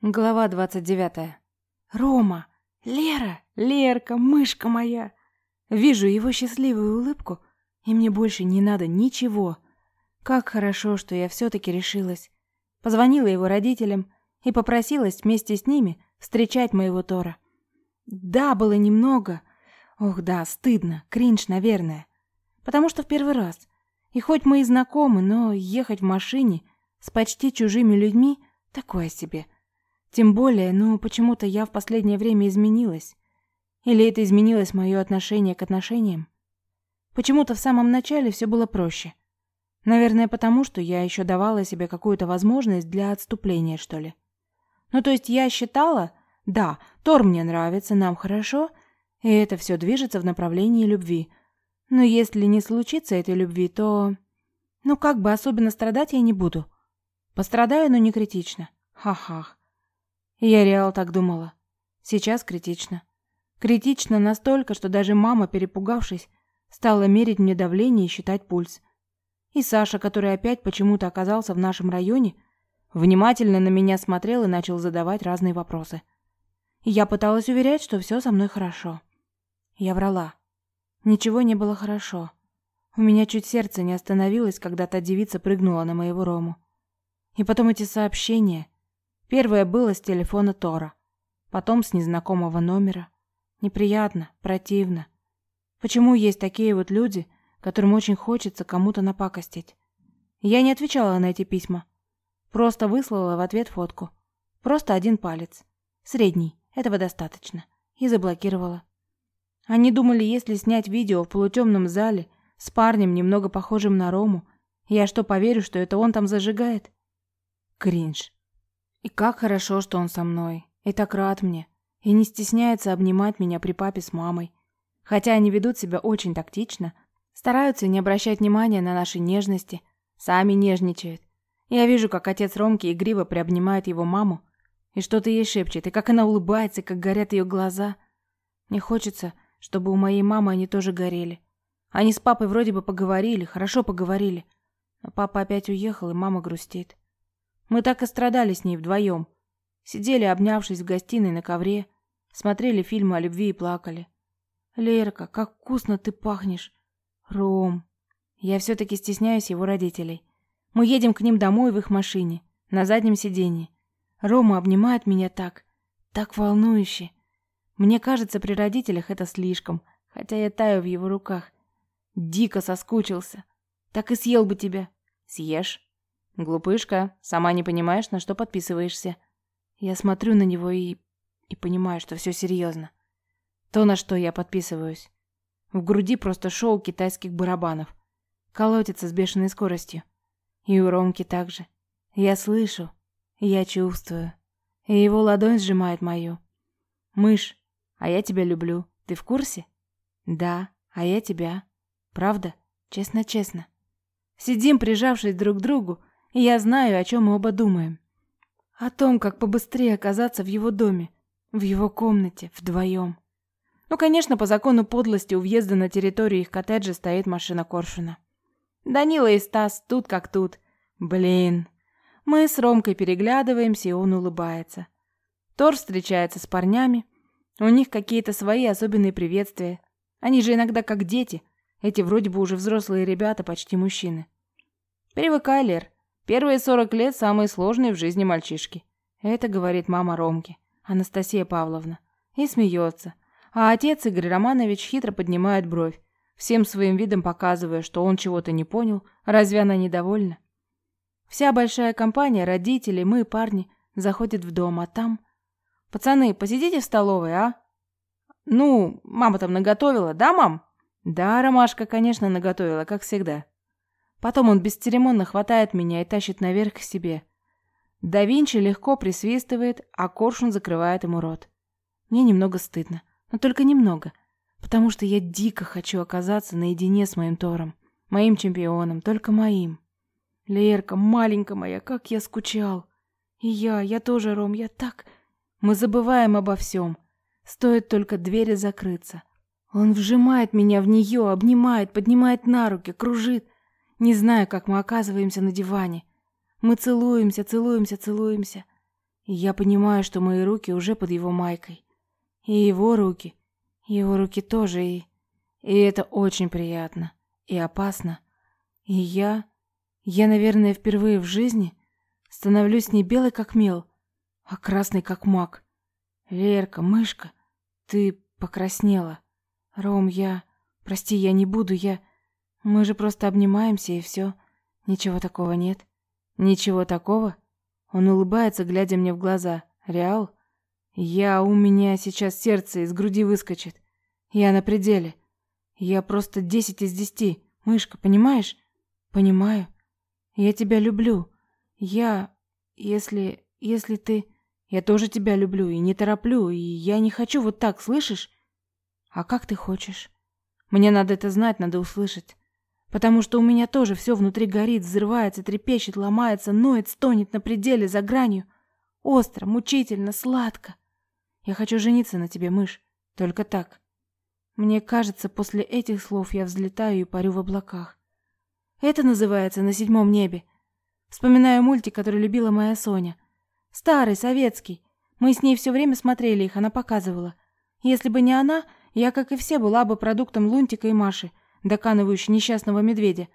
Глава 29. Рома! Лера! Лерка, мышка моя! Вижу его счастливую улыбку, и мне больше не надо ничего. Как хорошо, что я все-таки решилась. Позвонила его родителям и попросилась вместе с ними встречать моего Тора. Да, было немного. Ох, да, стыдно, кринж, наверное. Потому что в первый раз. И хоть мы и знакомы, но ехать в машине с почти чужими людьми — такое себе — тем более, ну, почему-то я в последнее время изменилась. Или это изменилось мое отношение к отношениям? Почему-то в самом начале все было проще. Наверное, потому что я еще давала себе какую-то возможность для отступления, что ли. Ну, то есть я считала, да, Тор мне нравится, нам хорошо, и это все движется в направлении любви. Но если не случится этой любви, то... Ну, как бы особенно страдать я не буду. Пострадаю, но не критично. Ха-ха. Я реал так думала. Сейчас критично. Критично настолько, что даже мама, перепугавшись, стала мерить мне давление и считать пульс. И Саша, который опять почему-то оказался в нашем районе, внимательно на меня смотрел и начал задавать разные вопросы. я пыталась уверять, что все со мной хорошо. Я врала. Ничего не было хорошо. У меня чуть сердце не остановилось, когда та девица прыгнула на моего Рому. И потом эти сообщения — Первое было с телефона Тора, потом с незнакомого номера. Неприятно, противно. Почему есть такие вот люди, которым очень хочется кому-то напакостить? Я не отвечала на эти письма. Просто выслала в ответ фотку. Просто один палец. Средний, этого достаточно. И заблокировала. Они думали, если снять видео в полутемном зале с парнем, немного похожим на Рому, я что, поверю, что это он там зажигает? Кринж. И как хорошо, что он со мной. И так рад мне. И не стесняется обнимать меня при папе с мамой. Хотя они ведут себя очень тактично, стараются не обращать внимания на наши нежности, сами нежничают. Я вижу, как отец Ромки игриво приобнимает его маму и что-то ей шепчет, и как она улыбается, и как горят ее глаза. Мне хочется, чтобы у моей мамы они тоже горели. Они с папой вроде бы поговорили, хорошо поговорили. Но папа опять уехал, и мама грустит. Мы так и страдали с ней вдвоем. Сидели, обнявшись в гостиной на ковре, смотрели фильмы о любви и плакали. Лерка, как вкусно ты пахнешь. Ром. Я все-таки стесняюсь его родителей. Мы едем к ним домой в их машине, на заднем сиденье. Рома обнимает меня так, так волнующе. Мне кажется, при родителях это слишком, хотя я таю в его руках. Дико соскучился. Так и съел бы тебя. Съешь. «Глупышка, сама не понимаешь, на что подписываешься». Я смотрю на него и... и понимаю, что все серьезно. То, на что я подписываюсь. В груди просто шоу китайских барабанов. Колотится с бешеной скоростью. И у Ромки также. Я слышу, я чувствую. И его ладонь сжимает мою. «Мышь, а я тебя люблю. Ты в курсе?» «Да, а я тебя. Правда? Честно-честно». Сидим, прижавшись друг к другу, я знаю, о чем мы оба думаем. О том, как побыстрее оказаться в его доме, в его комнате, вдвоем. Ну, конечно, по закону подлости у въезда на территорию их коттеджа стоит машина Коршуна. Данила и Стас тут как тут. Блин. Мы с Ромкой переглядываемся, и он улыбается. Тор встречается с парнями. У них какие-то свои особенные приветствия. Они же иногда как дети. Эти вроде бы уже взрослые ребята, почти мужчины. Привыкай, Лер. Первые сорок лет самые сложные в жизни мальчишки. Это говорит мама Ромки, Анастасия Павловна. И смеется. А отец Игорь Романович хитро поднимает бровь, всем своим видом показывая, что он чего-то не понял, разве она недовольна? Вся большая компания, родители, мы, парни, заходят в дом, а там... «Пацаны, посидите в столовой, а?» «Ну, мама там наготовила, да, мам?» «Да, Ромашка, конечно, наготовила, как всегда». Потом он бесцеремонно хватает меня и тащит наверх к себе. Да Винчи легко присвистывает, а Коршун закрывает ему рот. Мне немного стыдно, но только немного, потому что я дико хочу оказаться наедине с моим Тором, моим чемпионом, только моим. Лерка, маленькая моя, как я скучал. И я, я тоже, Ром, я так... Мы забываем обо всем. Стоит только двери закрыться. Он вжимает меня в нее, обнимает, поднимает на руки, кружит. Не знаю, как мы оказываемся на диване. Мы целуемся, целуемся, целуемся. И я понимаю, что мои руки уже под его майкой. И его руки. Его руки тоже. И, и это очень приятно. И опасно. И я... Я, наверное, впервые в жизни становлюсь не белой, как мел, а красной, как мак. Лерка, мышка, ты покраснела. Ром, я... Прости, я не буду, я... Мы же просто обнимаемся, и все. Ничего такого нет. Ничего такого? Он улыбается, глядя мне в глаза. Реал? Я... У меня сейчас сердце из груди выскочит. Я на пределе. Я просто десять из десяти. Мышка, понимаешь? Понимаю. Я тебя люблю. Я... Если... Если ты... Я тоже тебя люблю и не тороплю, и я не хочу вот так, слышишь? А как ты хочешь? Мне надо это знать, надо услышать. Потому что у меня тоже все внутри горит, взрывается, трепещет, ломается, ноет, стонет на пределе, за гранью. Остро, мучительно, сладко. Я хочу жениться на тебе, мышь. Только так. Мне кажется, после этих слов я взлетаю и парю в облаках. Это называется «На седьмом небе». Вспоминаю мультик, который любила моя Соня. Старый, советский. Мы с ней все время смотрели их, она показывала. Если бы не она, я, как и все, была бы продуктом Лунтика и Маши, доканывающей несчастного медведя.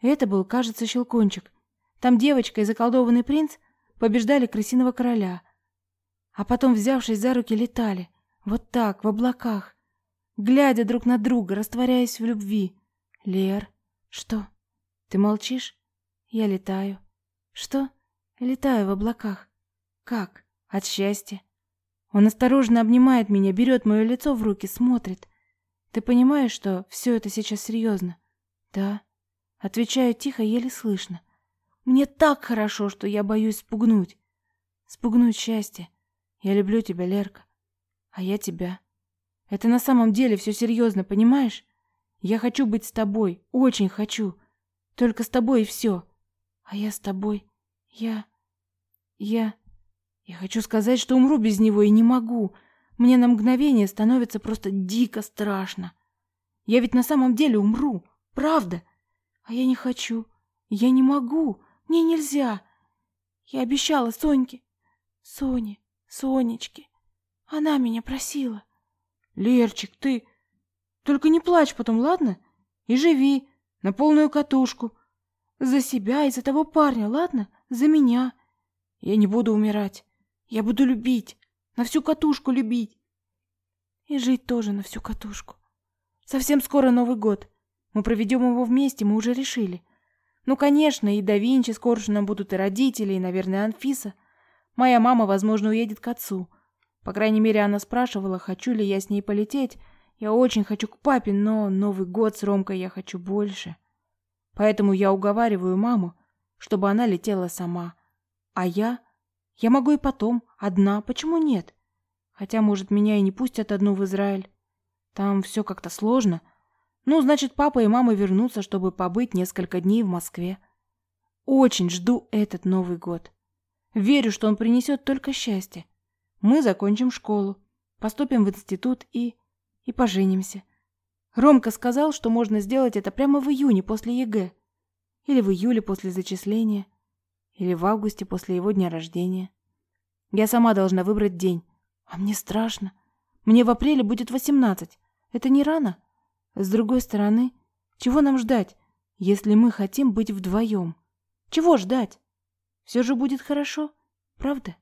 Это был, кажется, Щелкунчик. Там девочка и заколдованный принц побеждали крысиного короля. А потом, взявшись за руки, летали. Вот так, в облаках. Глядя друг на друга, растворяясь в любви. Лер, что? Ты молчишь? Я летаю. Что? Летаю в облаках. Как? От счастья. Он осторожно обнимает меня, берет мое лицо в руки, смотрит. Ты понимаешь, что все это сейчас серьезно? Да. Отвечаю тихо, еле слышно. Мне так хорошо, что я боюсь спугнуть. Спугнуть счастье. Я люблю тебя, Лерка. А я тебя. Это на самом деле все серьезно, понимаешь? Я хочу быть с тобой, очень хочу. Только с тобой и все. А я с тобой. Я... Я... Я хочу сказать, что умру без него и не могу. Мне на мгновение становится просто дико страшно. Я ведь на самом деле умру. Правда. А я не хочу. Я не могу. Мне нельзя. Я обещала Соньке. Соне, Сонечке. Она меня просила. Лерчик, ты... Только не плачь потом, ладно? И живи на полную катушку. За себя и за того парня, ладно? За меня. Я не буду умирать. Я буду любить. На всю катушку любить. И жить тоже на всю катушку. Совсем скоро Новый год. Мы проведем его вместе, мы уже решили. Ну, конечно, и да Винчи с Коршуном будут и родители, и, наверное, Анфиса. Моя мама, возможно, уедет к отцу. По крайней мере, она спрашивала, хочу ли я с ней полететь, я очень хочу к папе, но Новый год с Ромкой я хочу больше. Поэтому я уговариваю маму, чтобы она летела сама. А я? Я могу и потом, одна, почему нет? Хотя, может, меня и не пустят одну в Израиль. Там все как-то сложно. Ну, значит, папа и мама вернутся, чтобы побыть несколько дней в Москве. Очень жду этот Новый год. Верю, что он принесет только счастье. Мы закончим школу, поступим в институт и и поженимся. Ромка сказал, что можно сделать это прямо в июне после ЕГЭ. Или в июле после зачисления. Или в августе после его дня рождения. Я сама должна выбрать день. А мне страшно. Мне в апреле будет восемнадцать. Это не рано? С другой стороны, чего нам ждать, если мы хотим быть вдвоем? Чего ждать? Все же будет хорошо, правда?